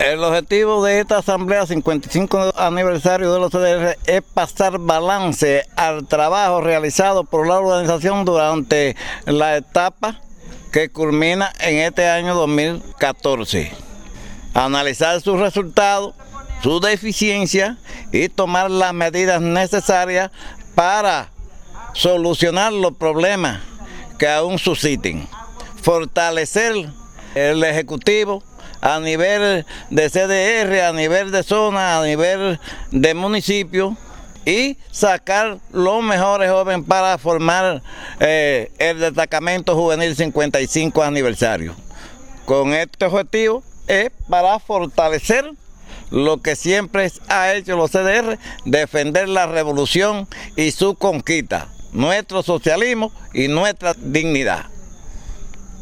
El objetivo de esta asamblea 55 aniversario de los CDR es pasar balance al trabajo realizado por la organización durante la etapa que culmina en este año 2014. Analizar sus resultados, su deficiencia y tomar las medidas necesarias para solucionar los problemas que aún susciten. Fortalecer el Ejecutivo a nivel de CDR, a nivel de zona, a nivel de municipio y sacar los mejores jóvenes para formar eh, el destacamento juvenil 55 aniversario. Con este objetivo es para fortalecer lo que siempre ha hecho los CDR, defender la revolución y su conquista, nuestro socialismo y nuestra dignidad.